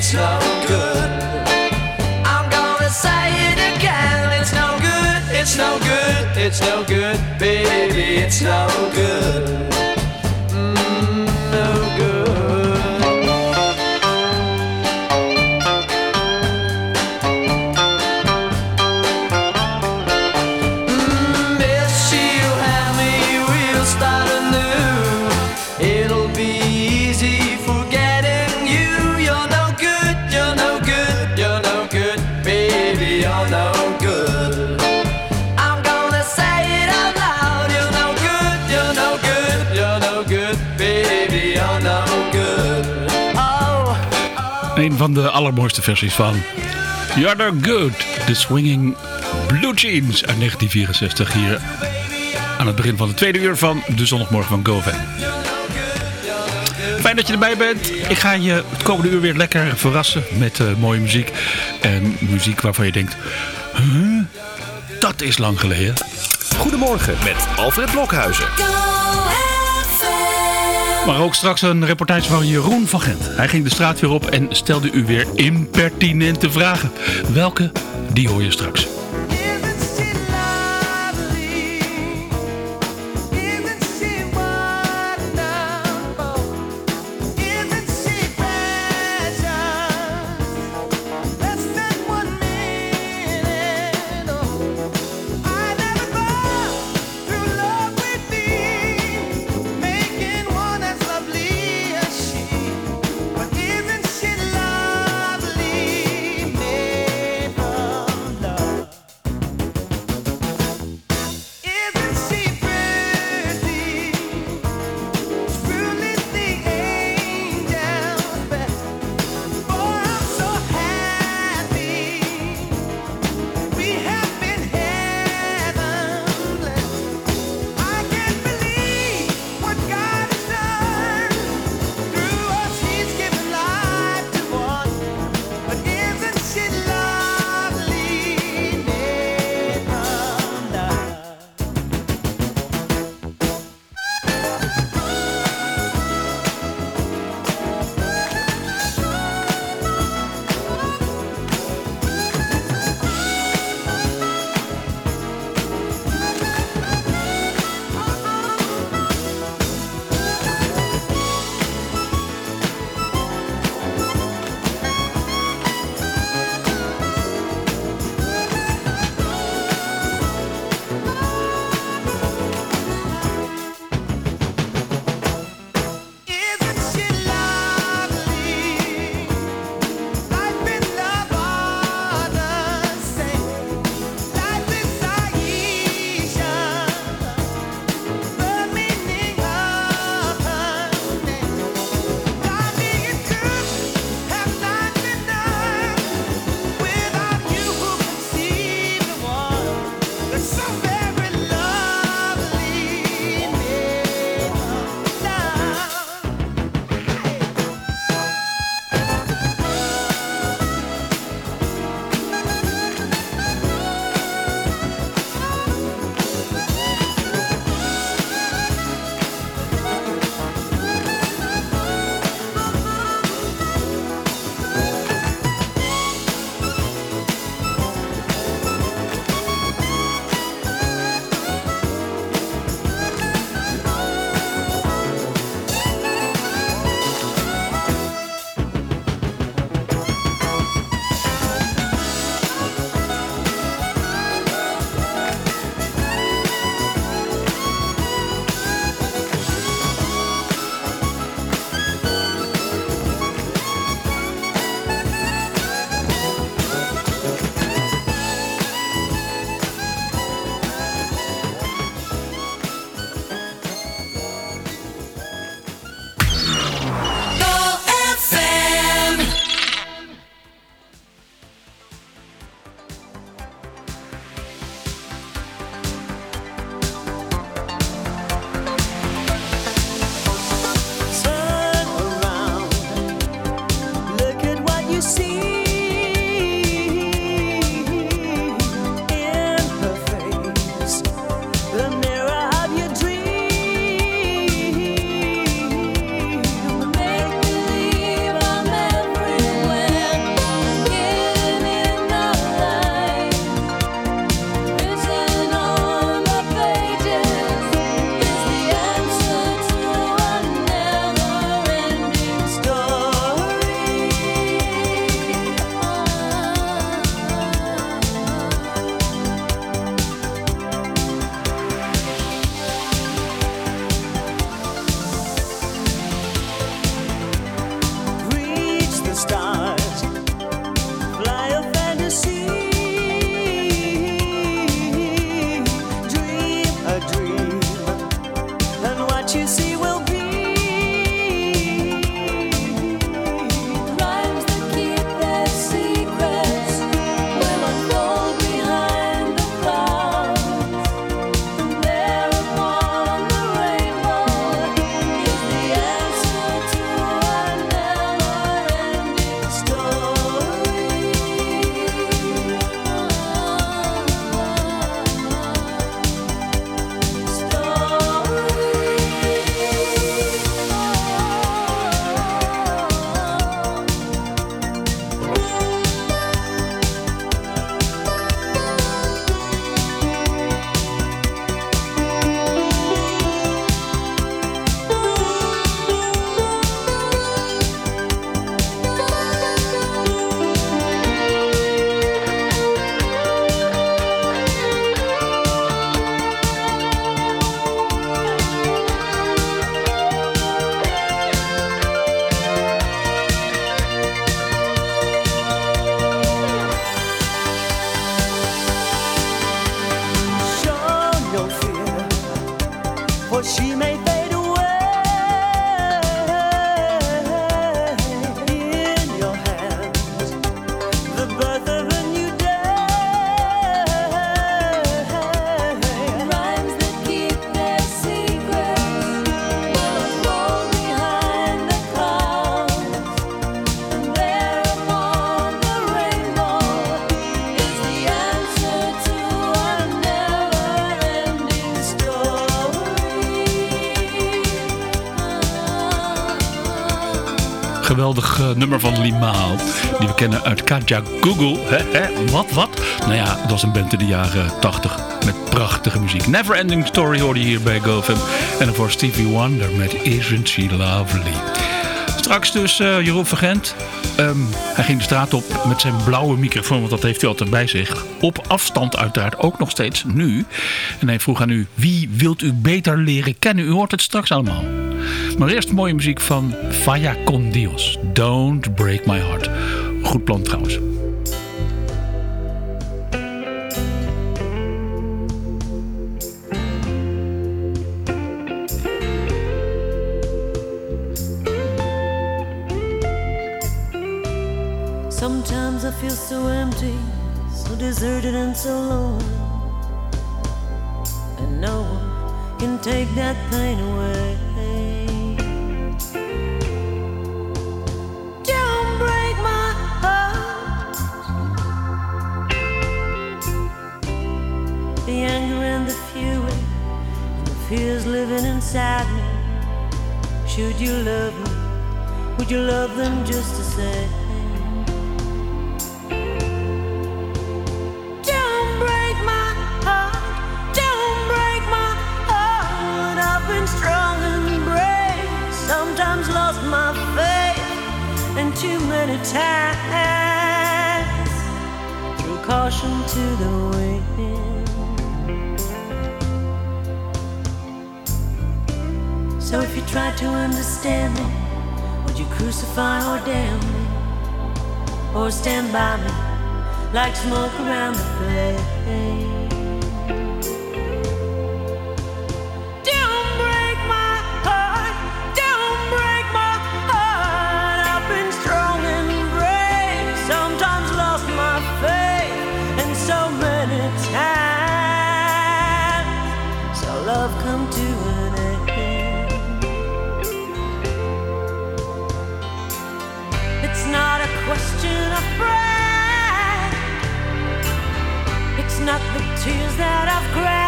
it's no good. I'm gonna say it again, it's no good, it's no good, it's no good, baby, it's no good. Mm, no good. Van de allermooiste versies van You're No Good, de Swinging Blue Jeans uit 1964 hier aan het begin van de tweede uur van de zondagmorgen van GoFam. Fijn dat je erbij bent. Ik ga je het komende uur weer lekker verrassen met uh, mooie muziek. En muziek waarvan je denkt, huh? dat is lang geleden. Goedemorgen met Alfred Blokhuizen. Maar ook straks een reportage van Jeroen van Gent. Hij ging de straat weer op en stelde u weer impertinente vragen. Welke? Die hoor je straks. Geweldig uh, nummer van Limaal. Die we kennen uit Kaja Google. Wat, wat? Nou ja, dat was een band in de jaren 80 met prachtige muziek. Never Ending Story hoorde je hier bij GoFam. En dan voor Stevie Wonder met Isn't She Lovely. Straks dus uh, Jeroen Vergent. Um, hij ging de straat op met zijn blauwe microfoon, want dat heeft hij altijd bij zich. Op afstand uiteraard, ook nog steeds nu. En hij vroeg aan u, wie wilt u beter leren kennen? U hoort het straks allemaal. Maar eerst mooie muziek van Faya Con Dios. Don't Break My Heart. Goed plan trouwens. Sometimes I feel so empty, so deserted and so lonely. And no one can take that pain away. Fears living inside me. Should you love me, would you love them just the same? Don't break my heart, don't break my heart. I've been strong and brave, sometimes lost my faith, and too many times threw caution to the wind. So if you try to understand me, would you crucify or damn me, or stand by me? like smoke around the flame. Tears that I've cried.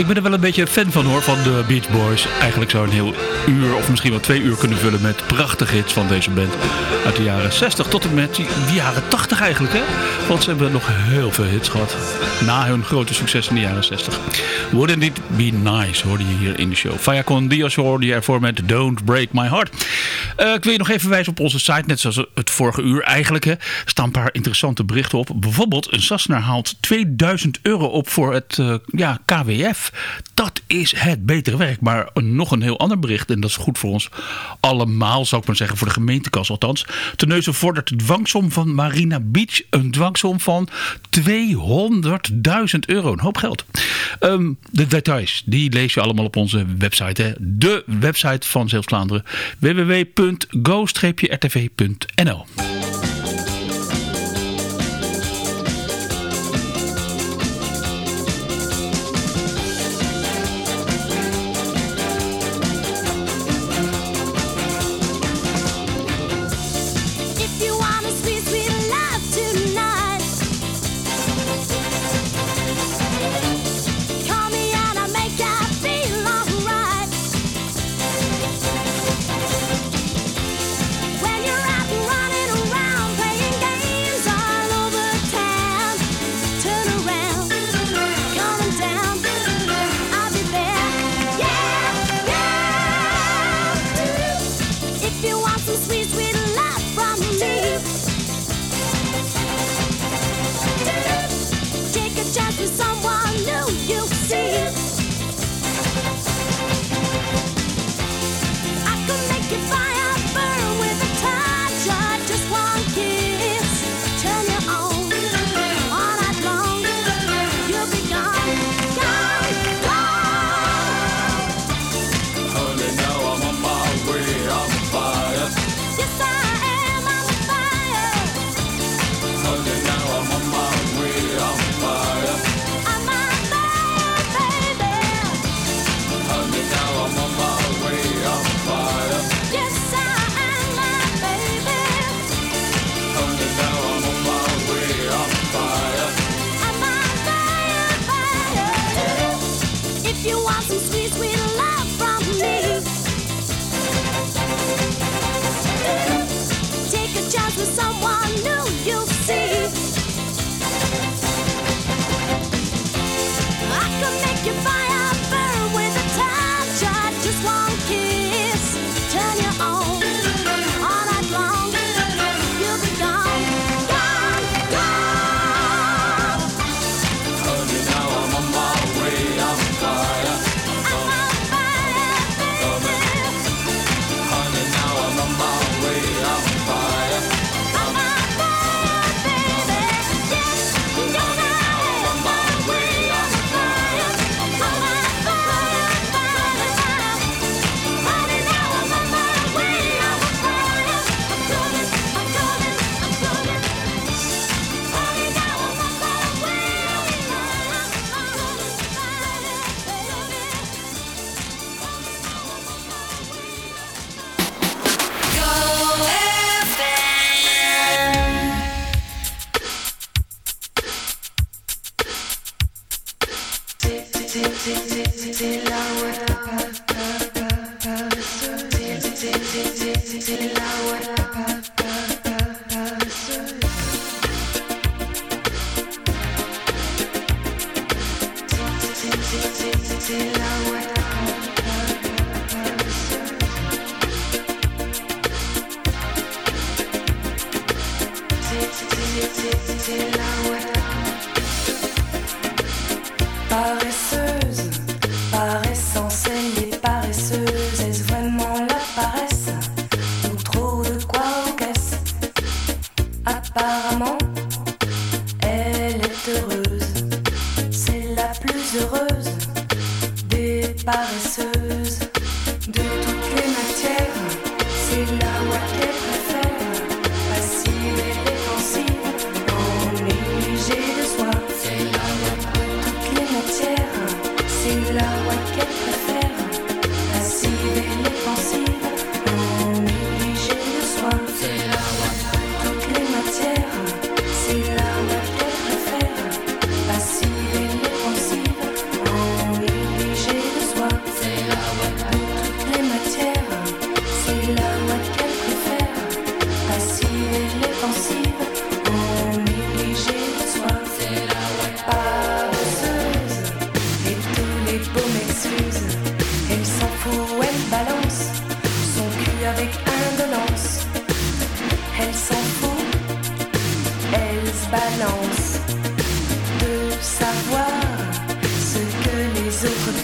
Ik ben er wel een beetje fan van hoor, van de Beach Boys. Eigenlijk zou een heel uur of misschien wel twee uur kunnen vullen met prachtige hits van deze band. Uit de jaren 60 tot en met de jaren 80 eigenlijk hè. Want ze hebben nog heel veel hits gehad. Na hun grote succes in de jaren 60. Wouldn't it be nice hoorde je hier in de show. Vaya con Dios hoorde je ervoor met Don't Break My Heart. Eh, ik wil je nog even wijzen op onze site, net zoals het vorige uur eigenlijk. Hè, staan een paar interessante berichten op. Bijvoorbeeld een Sassner haalt 2000 euro op voor het eh, ja, KWF. Dat is het betere werk. Maar nog een heel ander bericht. En dat is goed voor ons allemaal, zou ik maar zeggen. Voor de gemeentekas althans. Teneuzen vordert de dwangsom van Marina Beach. Een dwangsom van 200.000 euro. Een hoop geld. Ehm, de details, die lees je allemaal op onze website. Hè. De website van Zeeuws-Vlaanderen. www.go-rtv.nl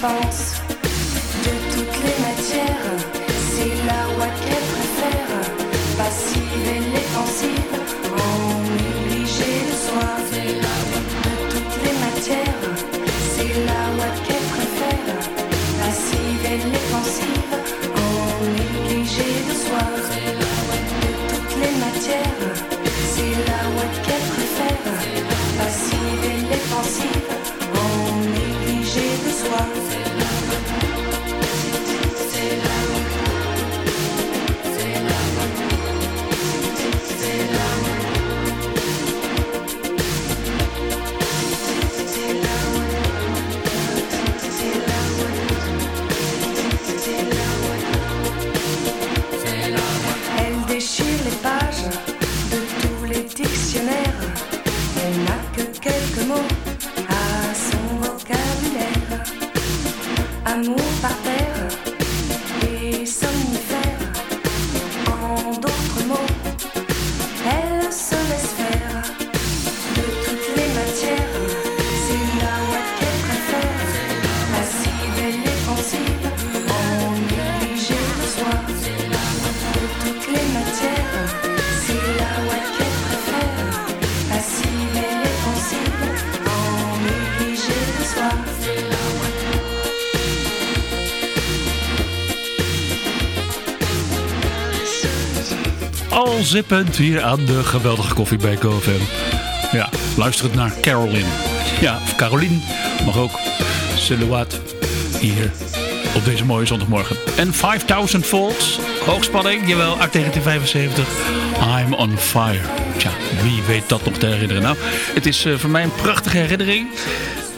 false. zippend hier aan de geweldige koffie bij GoFam. Ja, luisterend naar Caroline. Ja, of Caroline mag ook. Silhouette hier op deze mooie zondagmorgen. En 5000 volts, hoogspanning, jawel, uit 1975. I'm on fire. Tja, wie weet dat nog te herinneren. Nou, het is eh, voor mij een prachtige herinnering.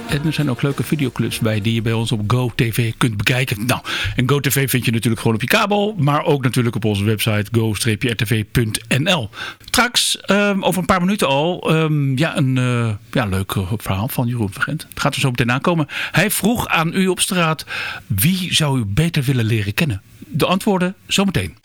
En er zijn ook leuke videoclips bij die je bij ons op GoTV kunt bekijken. Nou, en GoTV vind je natuurlijk gewoon op je kabel. Maar ook natuurlijk op onze website go-rtv.nl. Straks, ehm, over een paar minuten al, ehm, ja, een eh, ja, leuk eh, verhaal van Jeroen Vergent. Het gaat er zo meteen aankomen. Hij vroeg aan u op straat, wie zou u beter willen leren kennen? De antwoorden zometeen.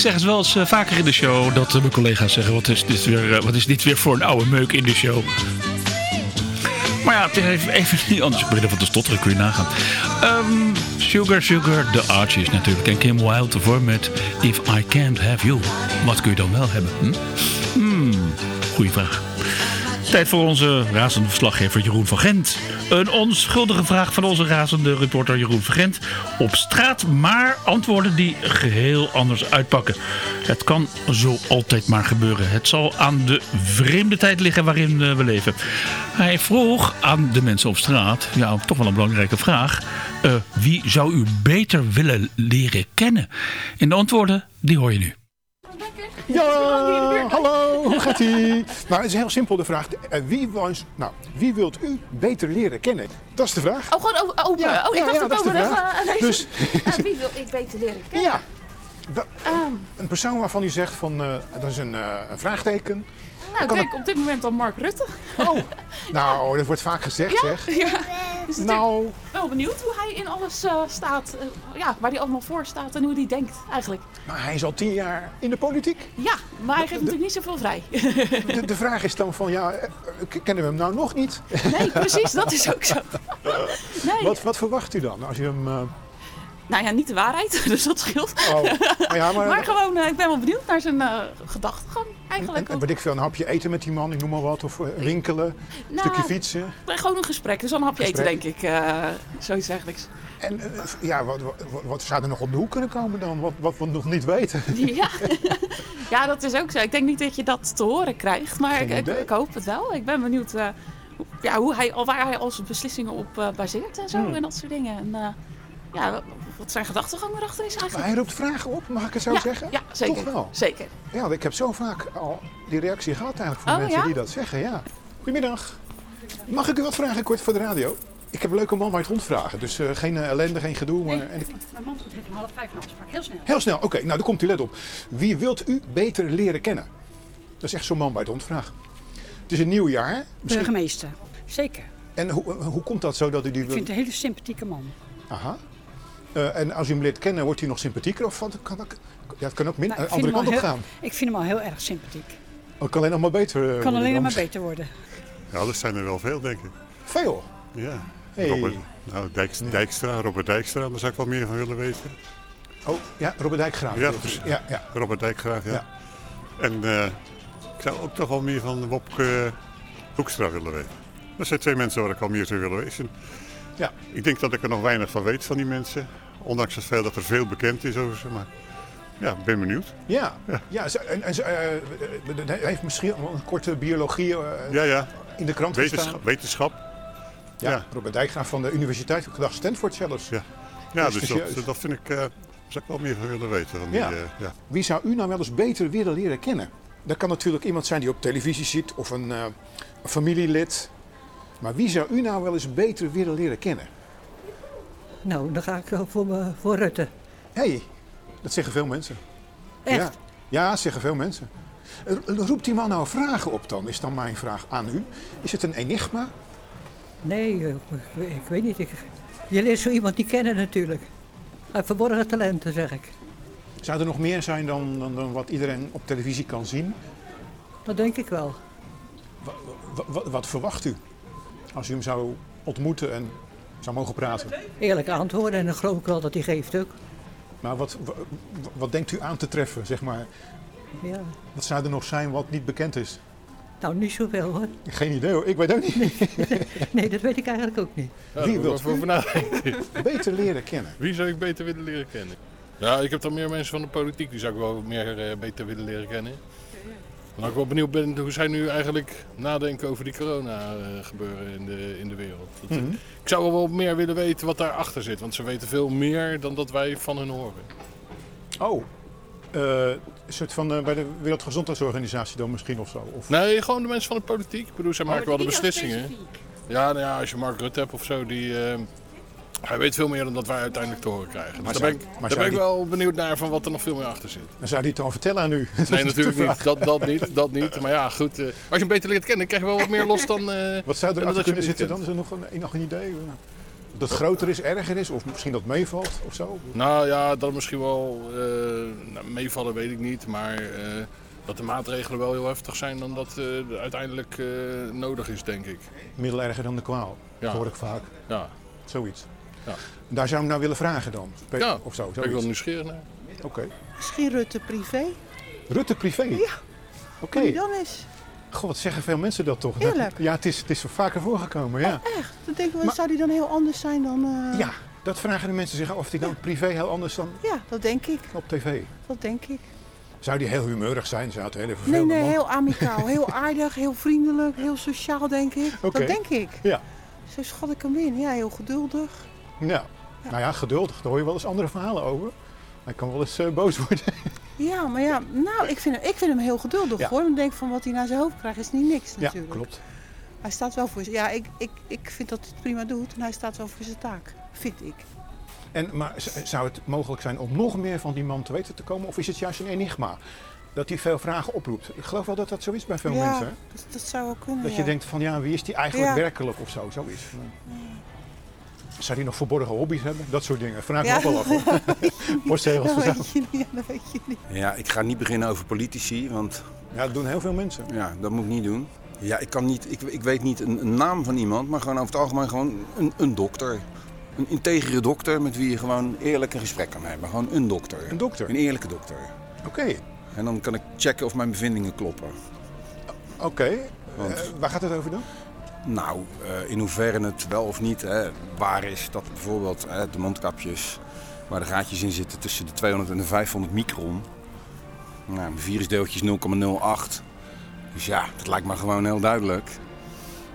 Ik zeg het wel eens eh, vaker in de show dat eh, mijn collega's zeggen: wat is, dit weer, eh, wat is dit weer voor een oude meuk in de show? Maar ja, het is even, niet anders. Ik van te stotteren, kun je nagaan. Ehm, Sugar Sugar, de Archies natuurlijk. En Kim Wilde ervoor met If I Can't Have You. Wat kun je dan wel hebben? Hm? Hmm, goeie vraag. Tijd voor onze razende verslaggever Jeroen van Gent. Een onschuldige vraag van onze razende reporter Jeroen van Gent. Op straat, maar antwoorden die geheel anders uitpakken. Het kan zo altijd maar gebeuren. Het zal aan de vreemde tijd liggen waarin eh, we leven. Hij vroeg aan de mensen op straat, ja, toch wel een belangrijke vraag. eh, wie zou u beter willen leren kennen? En de antwoorden, die hoor je nu. Ja, hallo, hoe gaat ie? Nou, het is heel simpel de vraag. Eh, Wie, was, nou, wie wilt u beter leren kennen? Dat is de vraag. Oh, gewoon open. Ja, oh, ik dacht ja, dat is de over vraag. deze- Dus- Ah, wie wil ik beter leren kennen? Ja. Ehm, Een persoon waarvan u zegt van, eh, dat is een, eh, een vraagteken. Nou, kijk, op dit moment dan Mark Rutte. Oh, nou, dat wordt vaak gezegd Ja, zeg. ja. Dus ik ben Nou, wel benieuwd hoe hij in alles eh, staat. eh, ja, waar hij allemaal voor staat en hoe hij denkt eigenlijk. maar hij is al tien jaar in de politiek. Ja, maar hij geeft natuurlijk niet zoveel vrij. De, de vraag is dan van, ja, eh, kennen we hem nou nog niet? Nee, precies, dat is ook zo. Nee, Wat, wat verwacht u dan als u hem... eh, nou ja, niet de waarheid, dus dat scheelt. oh, maar ja, maar... Maar gewoon, ik ben wel benieuwd naar zijn eh gedachtegang eigenlijk. en, en weet ik veel, een hapje eten met die man, ik noem maar wat. Of eh, winkelen, een Nou, stukje fietsen. Gewoon een gesprek, dus een hapje eten denk ik. eh, zoiets dergelijks. En eh, ja, wat, wat, wat zou er nog op de hoek kunnen komen dan? Wat, wat we nog niet weten? Ja. ja, dat is ook zo. Ik denk niet dat je dat te horen krijgt, maar ik, ik, hoop het wel. Ik ben benieuwd eh, ja, hoe hij, waar hij al zijn beslissingen op eh, baseert en zo Hmm. en dat soort dingen. En eh, ja, wat- zijn gedachtegang erachter is Maar eigenlijk. hij roept vragen op, mag ik het zo ja, zeggen? ja, zeker. Toch wel? Zeker. Ja, want ik heb zo vaak al die reactie gehad eigenlijk van Oh, mensen ja? die dat zeggen. Ja. Goedemiddag. Mag ik u wat vragen kort voor de radio? Ik heb een leuke man bij het rondvragen, dus eh, geen eh, ellende, geen gedoe. Maar, en ik- Mijn man heeft om half vijf een afspraak. Heel snel. heel snel, oké, nou daar komt u let op. Wie wilt u beter leren kennen? Dat is echt zo'n man bij het rondvragen. Het is een nieuw jaar. Misschien... Burgemeester. Zeker. En hoe, hoe komt dat zo dat u die Ik vind het een hele sympathieke man. Aha. Eh, en als u hem leert kennen, wordt hij nog sympathieker? Of wat- kan dat, ja, het kan ook min, Nou, vind andere kant op heel, gaan. ik vind hem al heel erg sympathiek. Oh, Het kan alleen nog maar beter eh, Kan worden alleen dan. maar beter worden. Ja, dat zijn er wel veel, denk ik. Veel. Ja. Hey. Robert, nou, Dijks- Dijkstra, Robert Dijkstra, daar zou ik wel meer van willen weten. Oh, ja, Robert Dijkgraaf. Ja, precies. Ja, ja. Robert Dijkgraaf, ja. Ja. En eh, ik zou ook toch wel meer van Wopke Hoekstra willen weten. Dat zijn twee mensen waar ik al meer zou willen weten. Ja. Ik denk dat ik er nog weinig van weet van die mensen. Ondanks het feit dat er veel bekend is over ze. Maar ja, ik ben benieuwd. Ja, ja. en, en eh, hij heeft misschien een korte biologie eh, Ja, ja. in de krant Wetenschap. gestaan. wetenschap. Ja, ja. Robert Dijkgraaf van de Universiteit, ik dacht Stanford zelfs. Ja. Ja, dus dat, dat vind ik... eh, zou ik wel meer van willen weten. Van die, Ja. ja. Wie zou u nou wel eens beter willen leren kennen? Dat kan natuurlijk iemand zijn die op televisie ziet of een, een familielid. Maar wie zou u nou wel eens beter willen leren kennen? Nou, dan ga ik wel voor, me, voor Rutte. Hé, hey, dat zeggen veel mensen. Echt? Ja, ja, dat zeggen veel mensen. Eh, Roept die man nou vragen op dan, is dan mijn vraag aan u. Is het een enigma? Nee, eh, ik, weet niet. Je leert zo iemand niet kennen natuurlijk. Hij verborgen talenten, zeg ik. Zou er nog meer zijn dan, dan, dan wat iedereen op televisie kan zien? Dat denk ik wel. Wa- wa- wat verwacht u als u hem zou ontmoeten en zou mogen praten? Eerlijk antwoorden en dan geloof ik wel dat hij geeft ook. Maar wat, wa- wat denkt u aan te treffen, zeg maar? Ja. Wat zou er nog zijn wat niet bekend is? Nou, niet zoveel hoor. Geen idee hoor, ik weet ook niet. Nee, dat weet ik eigenlijk ook niet. Ja, Wie wilt nadenken. beter leren kennen? Wie zou ik beter willen leren kennen? Ja, ik heb dan meer mensen van de politiek, die zou ik wel meer eh, beter willen leren kennen. En ik wel benieuwd ben hoe zij nu eigenlijk nadenken over die corona eh, gebeuren in de, in de wereld. Dat, eh, Mhm. Ik zou wel wat meer willen weten wat daarachter zit, want ze weten veel meer dan dat wij van hen horen. Oh, eh, een soort van bij de Wereldgezondheidsorganisatie dan misschien of zo? Of... Nee, gewoon de mensen van de politiek. Ik bedoel, zij maken wel de beslissingen. Ja, nou ja, als je Mark Rutte hebt of zo, die, eh, hij weet veel meer dan dat wij uiteindelijk te horen krijgen. Dus Maar daar ben ik, daar ben ik die- wel benieuwd naar van wat er nog veel meer achter zit. Dan zou die het dan vertellen aan u? Dat Nee, natuurlijk niet. Dat, dat niet. Dat niet. Maar ja, goed. eh, als je hem beter leert kennen, krijg je wel wat meer los dan... eh, Wat zou er achter dat kunnen zitten dan? Is er nog een, nog een idee? Dat het groter is, erger is? Of misschien dat meevalt of zo? Nou ja, dat misschien wel eh, nou, meevallen weet ik niet. Maar eh, dat de maatregelen wel heel heftig zijn dan dat eh, uiteindelijk eh, nodig is, denk ik. Middel erger dan de kwaal. Ja. Dat hoor ik vaak. Ja, Zoiets. Ja. Daar zou ik hem nou willen vragen dan? Pe- ja. Of zo, ben ik wel zoiets. nieuwsgierig naar. Oké. Misschien Rutte privé. Rutte privé? Ja. Oké. Wie dan is? Goh, wat zeggen veel mensen dat toch? Eerlijk? Ja, het is, het is vaker voorgekomen, ja. Echt? Dan denk ik, Maar- zou die dan heel anders zijn dan... eh, Ja, dat vragen de mensen zich af. Of die dan privé heel anders dan Ja, dat denk ik. op tv. Dat denk ik. Zou die heel humeurig zijn? Zou het hele Nee, nee, man? heel amicaal. Heel aardig, heel vriendelijk, heel sociaal, denk ik. Oké. Dat denk ik. Ja. Zo schat ik hem in. Ja, heel geduldig. Ja. Nou ja, geduldig. Daar hoor je wel eens andere verhalen over. Hij kan wel eens eh, boos worden. Ja, maar ja, nou, ik vind hem, ik vind hem heel geduldig Ja. hoor. Dan denk ik van wat hij naar zijn hoofd krijgt is niet niks ja, natuurlijk. klopt. Hij staat wel voor zijn... Ja, ik, ik, ik vind dat hij het prima doet. En hij staat wel voor zijn taak. Vind ik. En, maar zou het mogelijk zijn om nog meer van die man te weten te komen? Of is het juist een enigma? Dat hij veel vragen oproept. Ik geloof wel dat dat zo is bij veel ja, mensen. hè? Dat, dat zou wel kunnen, Dat ja. je denkt van ja, wie is die eigenlijk Ja. werkelijk of zo? Zo is. Zou die nog verborgen hobby's hebben? Dat soort dingen. Vraag Ja. me ook wel af. Postzegels dat weet je niet. Ja, dat weet je niet. Ja, ik ga niet beginnen over politici, want Ja, dat doen heel veel mensen. ja, dat moet ik niet doen. Ja, ik kan niet, ik, ik weet niet een, een naam van iemand, maar gewoon over het algemeen gewoon een, een dokter. Een integere dokter met wie je gewoon eerlijk een gesprek kan hebben. Gewoon een dokter. Een dokter? Een eerlijke dokter. Oké, En dan kan ik checken of mijn bevindingen kloppen. oké. Want- Eh, waar gaat het over dan? Nou, eh, in hoeverre het wel of niet hè, waar is dat bijvoorbeeld hè, de mondkapjes waar de gaatjes in zitten tussen de 200 en de 500 micron. Nou, mijn virusdeeltje is 0,08. Dus ja, dat lijkt me gewoon heel duidelijk.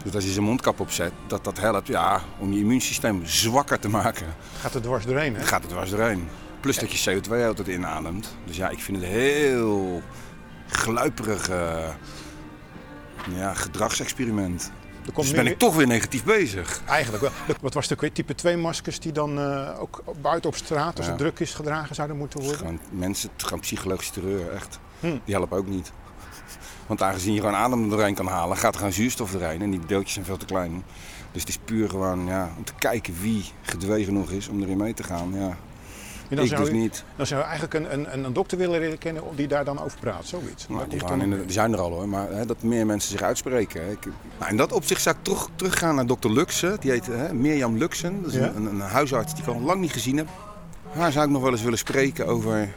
Dus als je zijn mondkap opzet, dat dat helpt ja, om je immuunsysteem zwakker te maken. Gaat het dwars doorheen, hè? Gaat het dwars doorheen. Plus dat je CO2 altijd inademt. Dus ja, ik vind het heel gluiperig eh, ja, gedragsexperiment. Dus ben ik toch weer negatief bezig. Eigenlijk wel. Wat was de type 2 maskers die dan eh, ook buiten op straat, als Ja. het druk is, gedragen zouden moeten worden? Gewoon mensen, het gewoon psychologische terreur, echt. Hm. Die helpen ook niet. Want aangezien je gewoon adem er doorheen kan halen, gaat er gewoon zuurstof doorheen. En die deeltjes zijn veel te klein. Dus het is puur gewoon ja, om te kijken wie gedwee genoeg is om erin mee te gaan. Ja. En dan ik zou dus u- niet. Dan zou je eigenlijk een, een, een dokter willen leren kennen die daar dan over praat, zoiets. Nou, die, komt gaan dan- in de- die zijn er al hoor, maar hè, dat meer mensen zich uitspreken. hè. Ik, nou, in dat opzicht zou ik terug, teruggaan naar dokter Luxen. Die heet hè, Mirjam Luxen. Dat is Ja? een, een huisarts die ik al lang niet gezien heb. Haar zou ik nog wel eens willen spreken over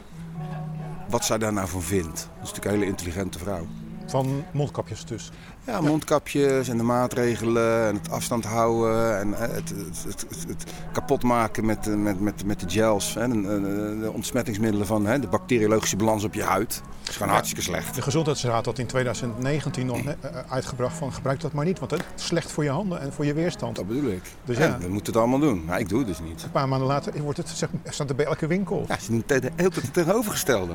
wat zij daar nou van vindt. Dat is natuurlijk een hele intelligente vrouw. Van mondkapjes dus? Ja, mondkapjes en de maatregelen en het afstand houden en eh, het, het, het, het kapotmaken met, eh, met, met, met de gels. Hè, de, ontsmettingsmiddelen van hè, de bacteriologische balans op je huid. Dat is gewoon hartstikke slecht. De Gezondheidsraad had in 2019 nog eh, uitgebracht van gebruik dat maar niet, want het is slecht voor je handen en voor je weerstand. Dat bedoel ik. Dus we moeten het allemaal doen. Nou, ik doe het dus niet. Een paar maanden later wordt het, zeg, staat het bij elke winkel. Ja, ze doen het tegenovergestelde.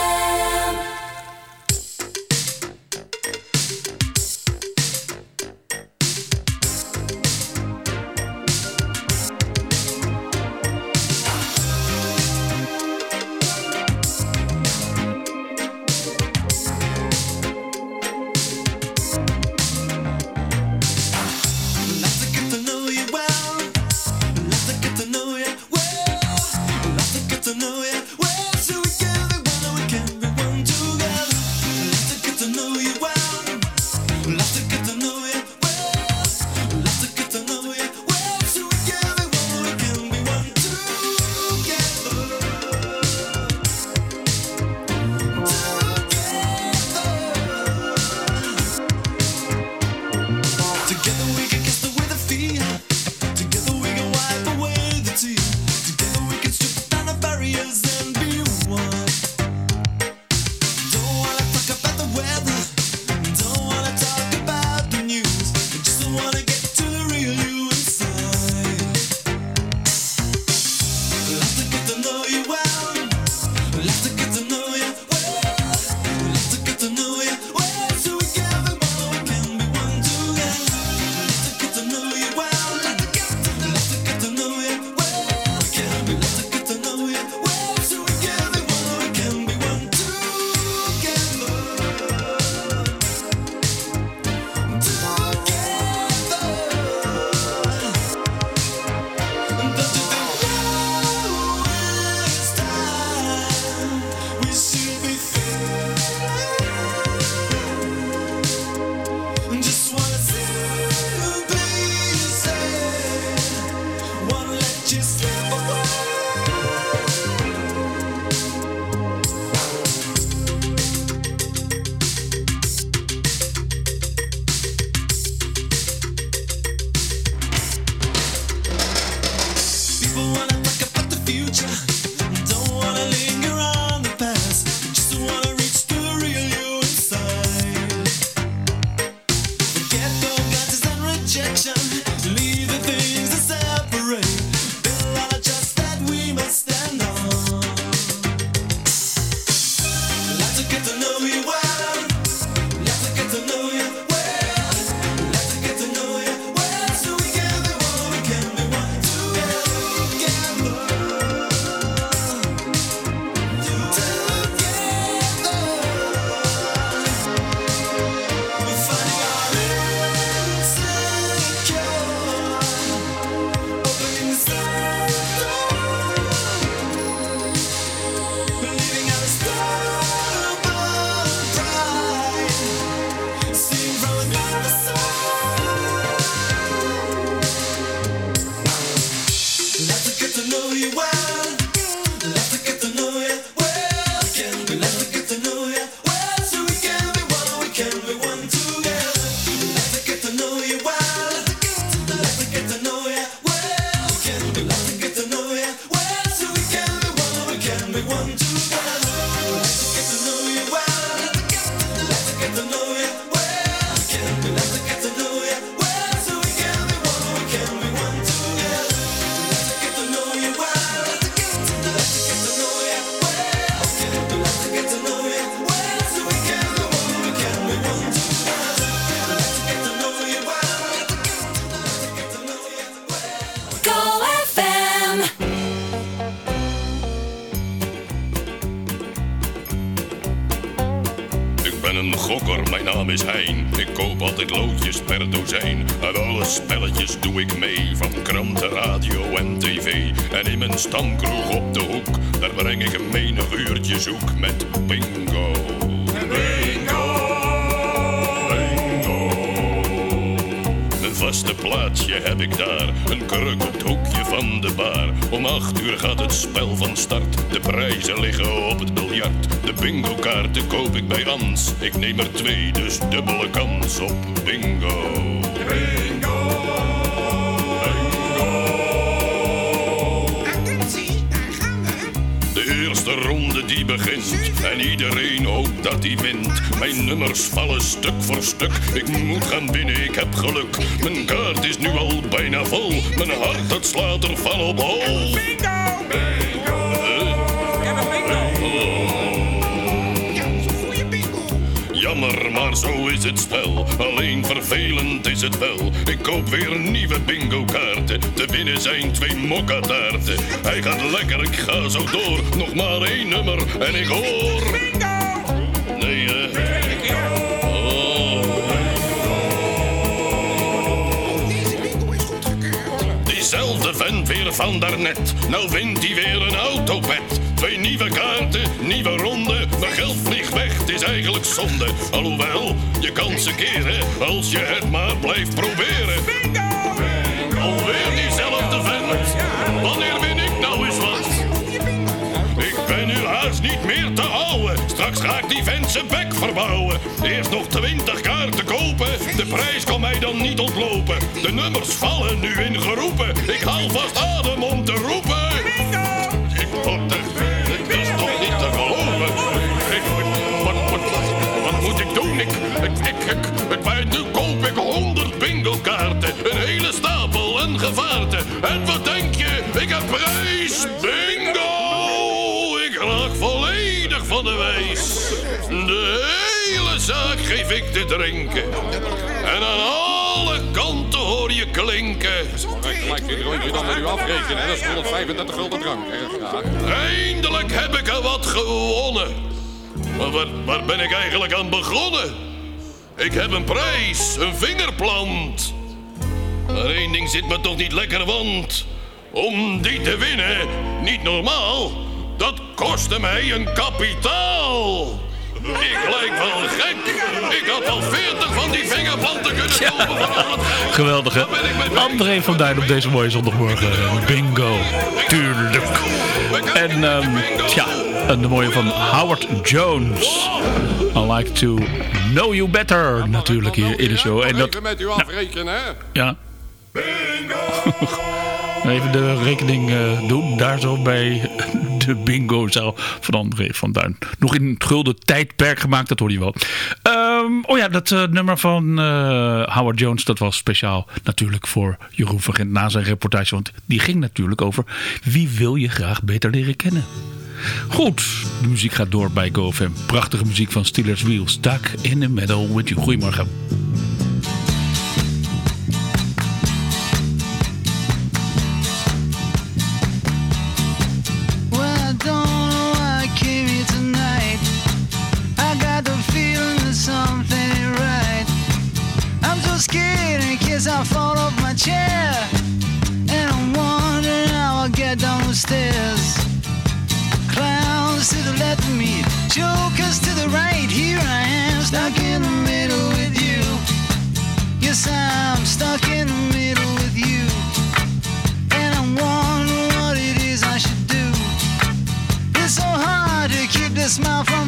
Van start. De prijzen liggen op het biljart. De bingo kaarten koop ik bij Ans. Ik neem er twee, dus dubbele kans op bingo. De eerste ronde die begint en iedereen hoopt dat hij wint. Mijn nummers vallen stuk voor stuk. Ik moet gaan winnen, ik heb geluk. Mijn kaart is nu al bijna vol. Mijn hart dat slaat er van op hol. Maar zo is het spel. Alleen vervelend is het wel. Ik koop weer nieuwe bingo kaarten. Te winnen zijn twee mokkataarten. Hij gaat lekker, ik ga zo door. Nog maar één nummer en ik hoor. Bingo! Nee, eh. Oh. Diezelfde vent weer van daarnet. Nou wint hij weer een autopet. Twee nieuwe kaarten, nieuwe ronde. Mijn geld vliegt weg, het is eigenlijk zonde. Alhoewel, je kan ze keren als je het maar blijft proberen. Bingo! Alweer diezelfde vent. Wanneer win ik nou eens wat? Ik ben nu haast niet meer te houden. Straks ga ik die vent zijn bek verbouwen. Eerst nog twintig kaarten kopen. De prijs kan mij dan niet ontlopen. De nummers vallen nu in geroepen. Ik haal vast adem om te roepen. Ik word ik doen? Ik, ik, ik, ik, ik, maar nu koop ik honderd bingo kaarten. Een hele stapel en gevaarten. En wat denk je? Ik heb prijs. Bingo! Ik raak volledig van de wijs. De hele zaak geef ik te drinken. En aan alle kanten hoor je klinken. Gelijk dit rondje dan met u afrekenen. Dat is 135 gulden drank. Eindelijk heb ik er wat gewonnen. Maar waar, waar ben ik eigenlijk aan begonnen? Ik heb een prijs, een vingerplant. Maar één ding zit me toch niet lekker, want om die te winnen, niet normaal, dat kostte mij een kapitaal. Ik lijk wel gek. Ik had wel 40 van die vingerplanten kunnen kopen al geld. Geweldig, hè? André van Duin op deze mooie zondagmorgen. Bingo. Tuurlijk. En ehm ja, en de mooie van Howard Jones. I like to know you better. Natuurlijk hier in de show. En dat, met u afrekenen, hè? ja. Even de rekening eh, doen. Daar zo bij de bingo-zaal van André van Duin. Nog in het gulden tijdperk gemaakt, dat hoor je wel. Ehm, oh ja, dat eh, nummer van eh, Howard Jones, dat was speciaal natuurlijk voor Jeroen van Gent na zijn reportage. Want die ging natuurlijk over wie wil je graag beter leren kennen. Goed, de muziek gaat door bij GoFam. Prachtige muziek van Steelers Wheel. Stuck in the middle with you. Goedemorgen. Me, jokers to the right. Here I am, stuck in the middle with you. Yes, I'm stuck in the middle with you. And I'm wondering what it is I should do. It's so hard to keep the smile from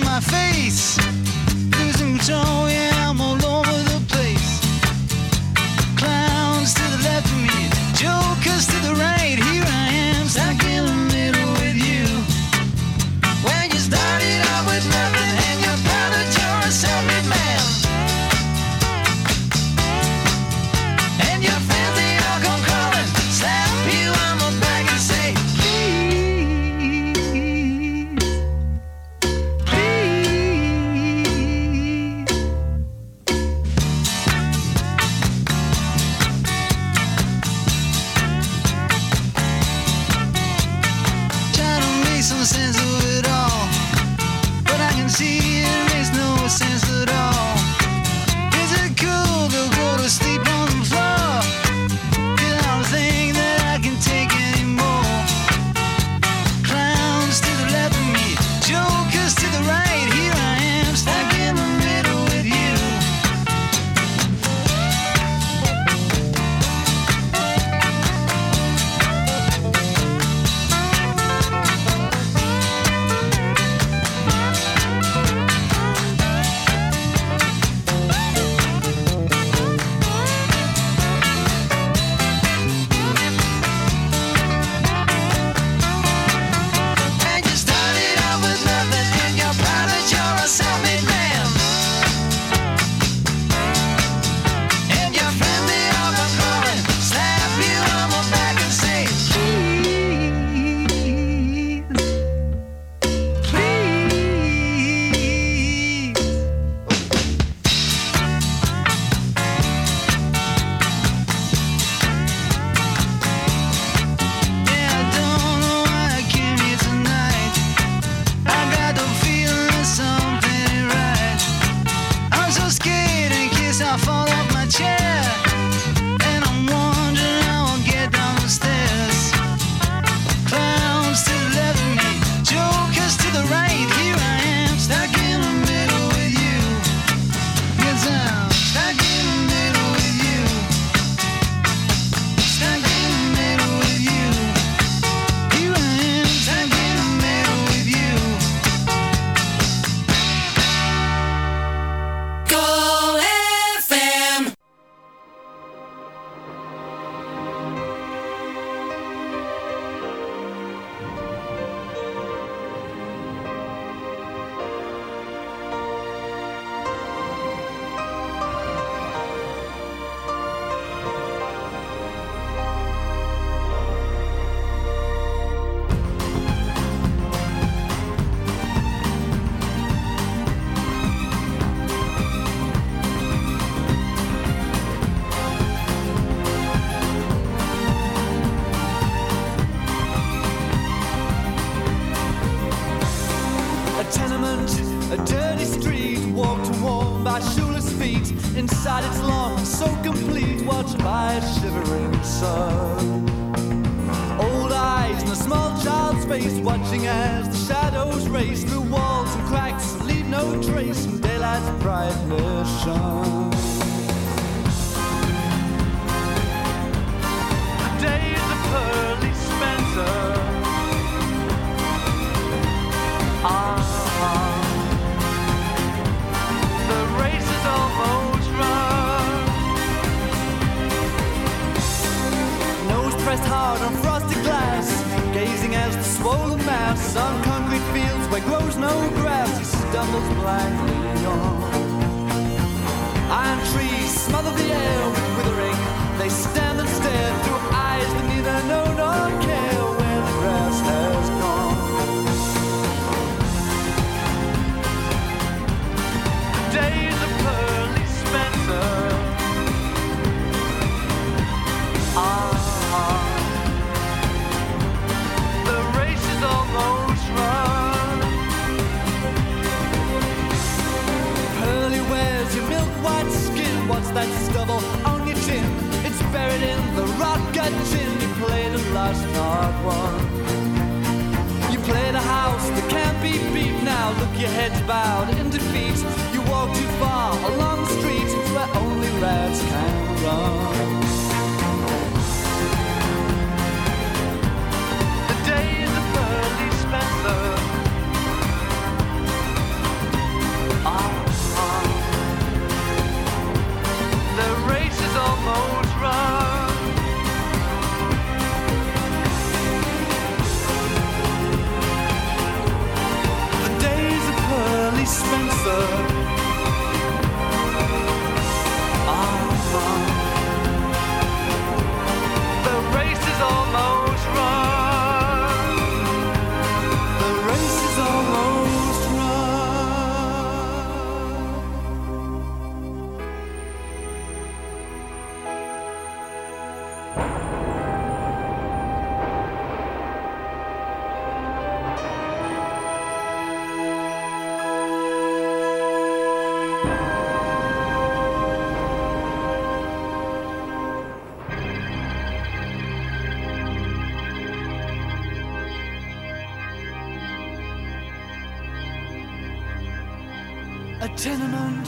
tenement,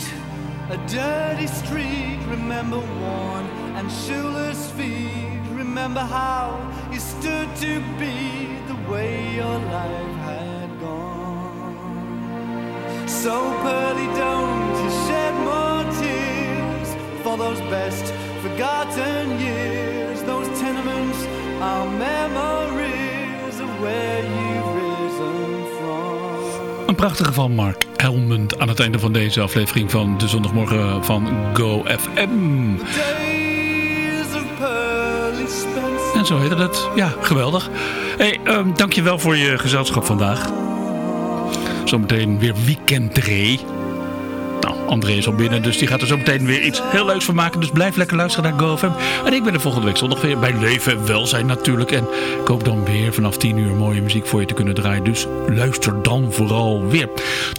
a dirty street, remember worn and shoeless feet. Remember how you stood to be the way your life had gone. So, Pearly, don't you shed more tears for those best forgotten years. Those tenements are memories of where you've risen from. Een prachtige van Mark Elmond aan het einde van deze aflevering van de zondagmorgen van Go FM. Days of Pearly Spencer. En zo heette het. Ja, geweldig. Hey, um, dankjewel voor je gezelschap vandaag. Zometeen weer weekendree. André is al binnen, dus die gaat er zo meteen weer iets heel leuks van maken. Dus blijf lekker luisteren naar GoFM. En ik ben er volgende week zondag weer bij Leven en Welzijn natuurlijk. En ik hoop dan weer vanaf 10 uur mooie muziek voor je te kunnen draaien. Dus luister dan vooral weer.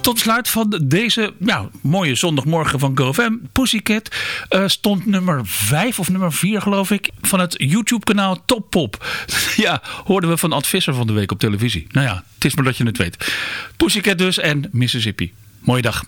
Tot sluit van deze mooie zondagmorgen van GoFM. Pussycat eh, stond nummer 5 of nummer 4 geloof ik van het YouTube kanaal Top Pop. ja, hoorden we van Ad Visser van de week op televisie. Nou ja, het is maar dat je het weet. Pussycat dus en Mississippi. Mooie dag.